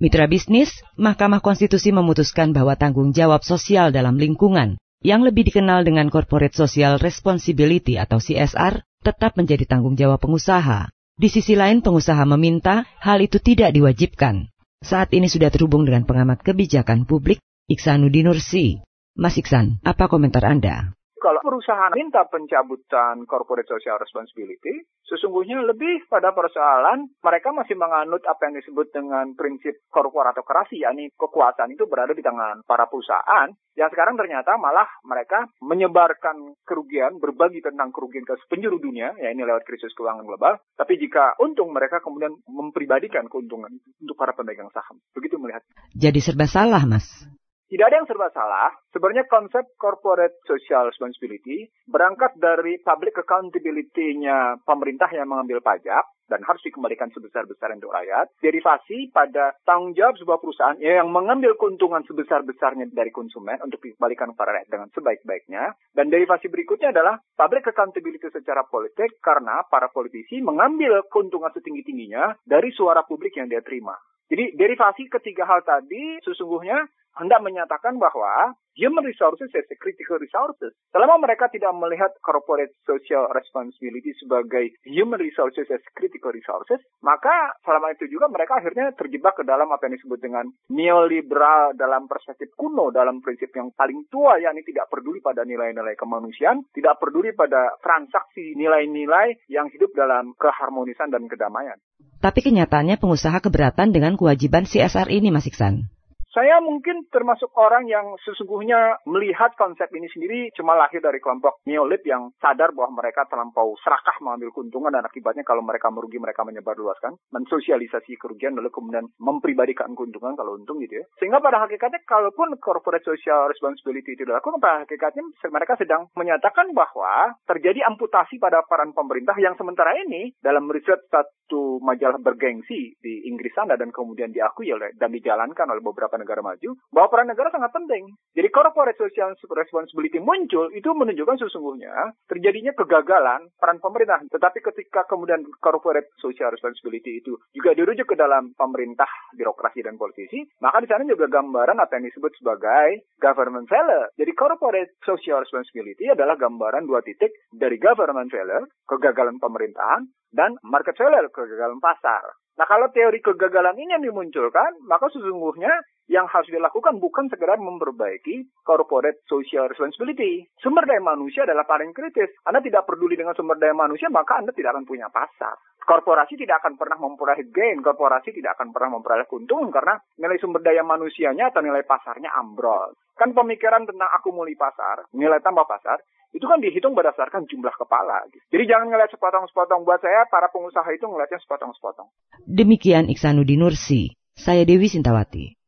Mitra bisnis, Mahkamah Konstitusi memutuskan bahwa tanggung jawab sosial dalam lingkungan yang lebih dikenal dengan Corporate Social Responsibility atau CSR tetap menjadi tanggung jawab pengusaha. Di sisi lain, pengusaha meminta hal itu tidak diwajibkan. Saat ini sudah terhubung dengan pengamat kebijakan publik, Iksanudin Nursi. Mas Iksan, apa komentar Anda? Kalau perusahaan minta pencabutan corporate social responsibility, sesungguhnya lebih pada persoalan mereka masih menganut apa yang disebut dengan prinsip korporatokrasi, yakni kekuasaan itu berada di tangan para perusahaan, yang sekarang ternyata malah mereka menyebarkan kerugian, berbagi tentang kerugian ke penjuru dunia, ya ini lewat krisis keuangan global, tapi jika untung mereka kemudian mempribadikan keuntungan untuk para pemegang saham. Begitu melihat. Jadi serba salah, Mas. Tidak ada yang serba salah. Sebenarnya konsep corporate social responsibility berangkat dari public accountability-nya pemerintah yang mengambil pajak dan harus dikembalikan sebesar-besarnya untuk rakyat. Derivasi pada tanggung jawab sebuah perusahaan yang mengambil keuntungan sebesar-besarnya dari konsumen untuk dikembalikan kepada rakyat dengan sebaik-baiknya. Dan derivasi berikutnya adalah public accountability secara politik karena para politisi mengambil keuntungan setinggi-tingginya dari suara publik yang dia terima. Jadi derivasi ketiga hal tadi sesungguhnya hendak menyatakan bahwa human resources is a critical resources. Selama mereka tidak melihat corporate social responsibility sebagai human resources as critical resources, maka selama itu juga mereka akhirnya terjebak ke dalam apa yang disebut dengan neoliberal dalam perspektif kuno, dalam prinsip yang paling tua, yakni tidak peduli pada nilai-nilai kemanusiaan, tidak peduli pada transaksi nilai-nilai yang hidup dalam keharmonisan dan kedamaian. Tapi kenyataannya pengusaha keberatan dengan kewajiban CSR ini, Mas Iksan. Saya mungkin termasuk orang yang sesungguhnya melihat konsep ini sendiri cuma lahir dari kelompok neolib yang sadar bahwa mereka terlampau serakah mengambil keuntungan dan akibatnya kalau mereka merugi mereka menyebar luaskan, mensosialisasi kerugian lalu kemudian mempribadikan keuntungan kalau untung gitu ya. Sehingga pada hakikatnya kalaupun corporate social responsibility itu dilakukan pada hakikatnya mereka sedang menyatakan bahwa terjadi amputasi pada peran pemerintah yang sementara ini dalam riset satu majalah bergengsi di Inggris sana dan kemudian diakui oleh dan dijalankan oleh beberapa negara maju bahwa peran negara sangat penting. Jadi corporate social responsibility muncul itu menunjukkan sesungguhnya terjadinya kegagalan peran pemerintah. Tetapi ketika kemudian corporate social responsibility itu juga dirujuk ke dalam pemerintah, birokrasi dan politisi, maka di sana juga gambaran apa yang disebut sebagai government failure. Jadi corporate social responsibility adalah gambaran dua titik dari government failure, kegagalan pemerintahan, dan market failure, kegagalan pasar. Nah kalau teori kegagalan ini yang dimunculkan, maka sesungguhnya yang harus dilakukan bukan sekedar memperbaiki corporate social responsibility. Sumber daya manusia adalah paling kritis. Anda tidak peduli dengan sumber daya manusia, maka Anda tidak akan punya pasar. Korporasi tidak akan pernah memperoleh gain, korporasi tidak akan pernah memperoleh keuntungan karena nilai sumber daya manusianya atau nilai pasarnya ambrol. Kan pemikiran tentang akumuli pasar, nilai tambah pasar, itu kan dihitung berdasarkan jumlah kepala. Jadi jangan ngeliat sepotong-sepotong. Buat saya, para pengusaha itu ngeliatnya sepotong-sepotong. Demikian Iksanudin Nursi. Saya Dewi Sintawati.